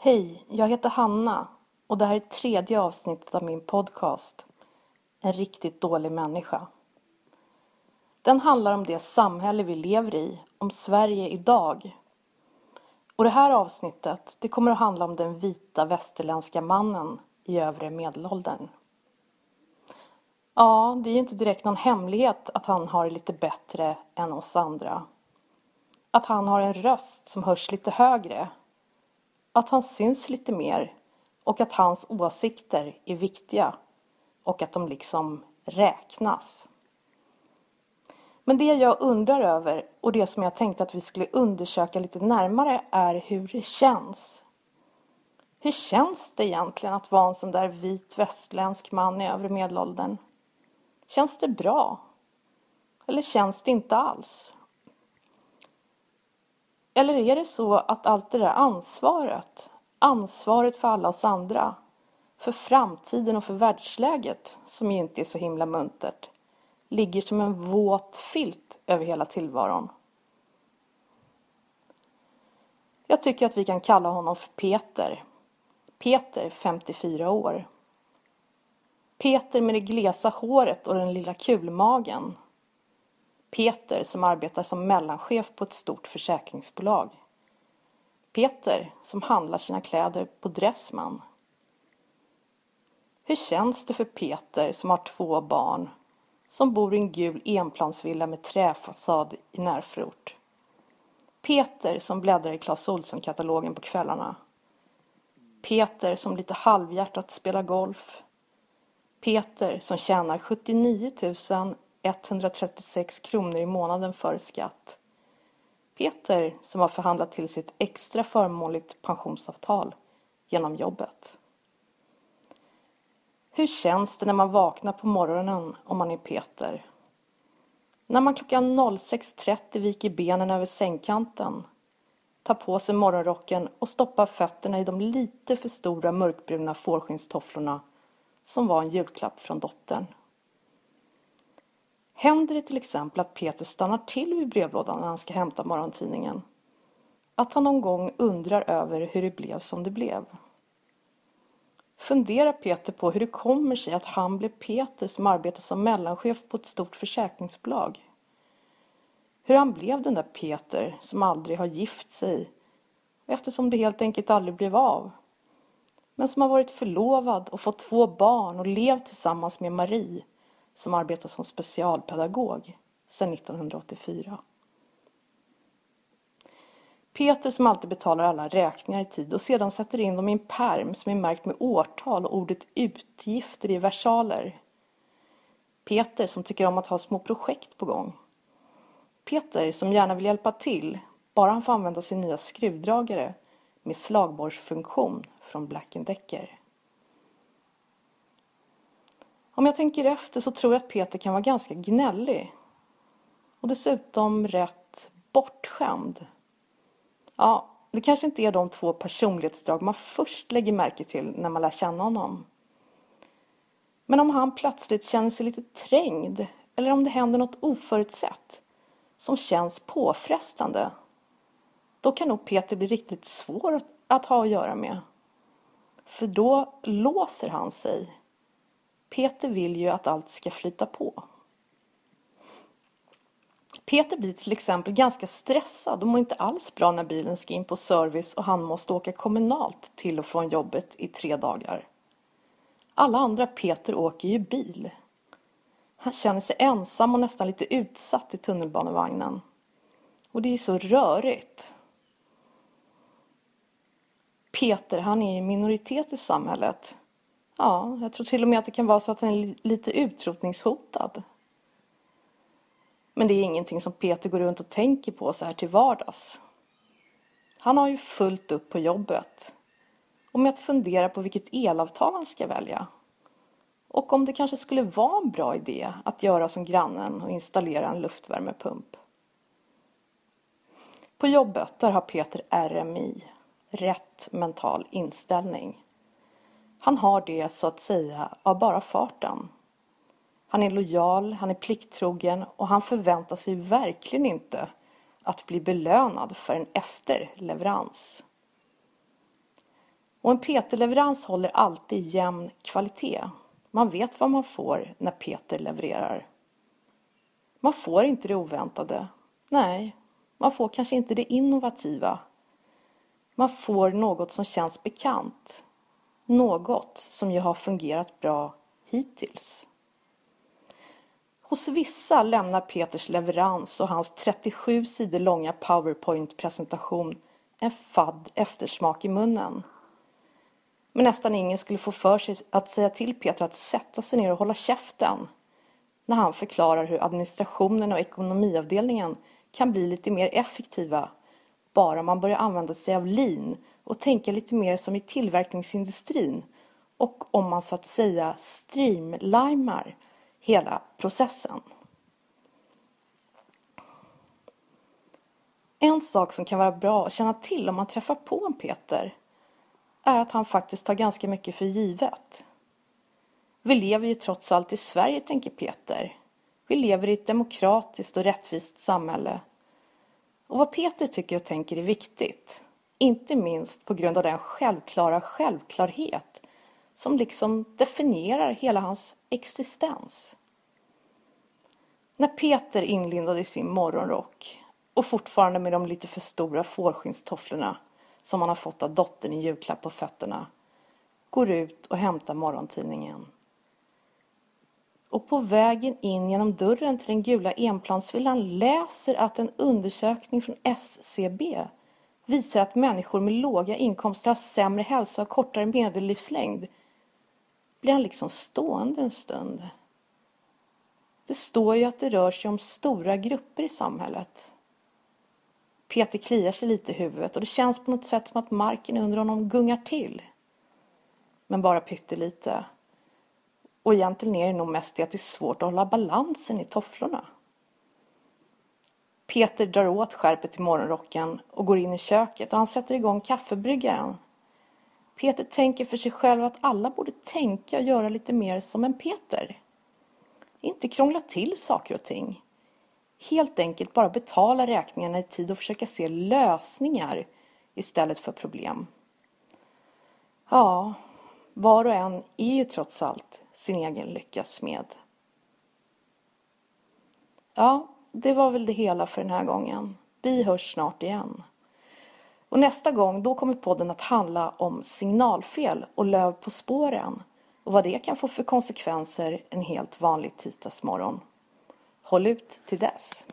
Hej, jag heter Hanna och det här är tredje avsnittet av min podcast En riktigt dålig människa. Den handlar om det samhälle vi lever i, om Sverige idag. Och det här avsnittet, det kommer att handla om den vita västerländska mannen i övre medelåldern. Ja, det är ju inte direkt någon hemlighet att han har det lite bättre än oss andra. Att han har en röst som hörs lite högre att han syns lite mer och att hans åsikter är viktiga och att de liksom räknas. Men det jag undrar över och det som jag tänkte att vi skulle undersöka lite närmare är hur det känns. Hur känns det egentligen att vara en sån där vit västländsk man i övre medelåldern? Känns det bra? Eller känns det inte alls? Eller är det så att allt det där ansvaret, ansvaret för alla oss andra, för framtiden och för världsläget, som ju inte är så himla muntert, ligger som en våt filt över hela tillvaron? Jag tycker att vi kan kalla honom för Peter. Peter, 54 år. Peter med det glesa håret och den lilla kulmagen Peter som arbetar som mellanchef på ett stort försäkringsbolag. Peter som handlar sina kläder på Dressman. Hur känns det för Peter som har två barn som bor i en gul enplansvilla med träfasad i närförort? Peter som bläddrar i Clas Ohlson-katalogen på kvällarna. Peter som lite halvhjärtat spelar golf. Peter som tjänar 79 136 kronor i månaden före skatt. Peter som har förhandlat till sitt extra förmånligt pensionsavtal genom jobbet. Hur känns det när man vaknar på morgonen om man är Peter? När man klockan 06.30 viker benen över sängkanten, tar på sig morgonrocken och stoppar fötterna i de lite för stora mörkbruna fårskinnstofflorna som var en julklapp från dottern. Händer det till exempel att Peter stannar till vid brevlådan när han ska hämta morgontidningen? Att han någon gång undrar över hur det blev som det blev? Funderar Peter på hur det kommer sig att han blev Peter som arbetar som mellanchef på ett stort försäkringsbolag? Hur han blev den där Peter som aldrig har gift sig eftersom det helt enkelt aldrig blev av. Men som har varit förlovad och fått två barn och levt tillsammans med Marie som arbetar som specialpedagog sedan 1984. Peter som alltid betalar alla räkningar i tid och sedan sätter in dem i en perm som är märkt med årtal och ordet utgifter i versaler. Peter som tycker om att ha små projekt på gång. Peter som gärna vill hjälpa till, bara han får använda sin nya skruvdragare med slagborrsfunktion från Black Decker. Om jag tänker efter så tror jag att Peter kan vara ganska gnällig. Och dessutom rätt bortskämd. Ja, det kanske inte är de två personlighetsdrag man först lägger märke till när man lär känna honom. Men om han plötsligt känner sig lite trängd eller om det händer något oförutsett som känns påfrestande då kan nog Peter bli riktigt svår att ha att göra med. För då låser han sig Peter vill ju att allt ska flyta på. Peter blir till exempel ganska stressad och mår inte alls bra när bilen ska in på service och han måste åka kommunalt till och från jobbet i tre dagar. Alla andra Peter åker ju bil. Han känner sig ensam och nästan lite utsatt i tunnelbanevagnen. Och det är så rörigt. Peter, han är i minoritet i samhället. Ja, jag tror till och med att det kan vara så att han är lite utrotningshotad. Men det är ingenting som Peter går runt och tänker på så här till vardags. Han har ju fullt upp på jobbet och med att fundera på vilket elavtal han ska välja. Och om det kanske skulle vara en bra idé att göra som grannen och installera en luftvärmepump. På jobbet där har Peter RMI, rätt mental inställning. Han har det så att säga av bara farten. Han är lojal, han är plikttrogen och han förväntar sig verkligen inte att bli belönad för en efterleverans. Och en Peter-leverans håller alltid jämn kvalitet. Man vet vad man får när Peter levererar. Man får inte det oväntade. Nej, man får kanske inte det innovativa. Man får något som känns bekant. Något som ju har fungerat bra hittills. Hos vissa lämnar Peters leverans och hans 37 sidor långa powerpoint-presentation en fadd eftersmak i munnen. Men nästan ingen skulle få för sig att säga till Peter att sätta sig ner och hålla käften när han förklarar hur administrationen och ekonomiavdelningen kan bli lite mer effektiva bara man börjar använda sig av lean och tänka lite mer som i tillverkningsindustrin och om man så att säga streamlimar hela processen. En sak som kan vara bra att känna till om man träffar på en Peter är att han faktiskt tar ganska mycket för givet. Vi lever ju trots allt i Sverige, tänker Peter. Vi lever i ett demokratiskt och rättvist samhälle. Och vad Peter tycker och tänker är viktigt. Inte minst på grund av den självklara självklarhet som liksom definierar hela hans existens. När Peter inlindad i sin morgonrock och fortfarande med de lite för stora fårskinnstofflorna som han har fått av dottern i julklapp på fötterna går ut och hämtar morgontidningen. Och på vägen in genom dörren till den gula enplansvillan läser att en undersökning från SCB visar att människor med låga inkomster har sämre hälsa och kortare medellivslängd blir han liksom stående en stund. Det står ju att det rör sig om stora grupper i samhället. Peter kliar sig lite i huvudet och det känns på något sätt som att marken under honom gungar till. Men bara pyttelite. Och egentligen är det nog mest det att det är svårt att hålla balansen i tofflorna. Peter drar åt skärpet i morgonrocken och går in i köket och han sätter igång kaffebryggaren. Peter tänker för sig själv att alla borde tänka och göra lite mer som en Peter. Inte krångla till saker och ting. Helt enkelt bara betala räkningarna i tid och försöka se lösningar istället för problem. Ja, var och en är ju trots allt sin egen lyckas smed. Ja, det var väl det hela för den här gången. Vi hörs snart igen. Och nästa gång då kommer podden att handla om signalfel och löv på spåren och vad det kan få för konsekvenser en helt vanlig tisdagsmorgon. Håll ut till dess.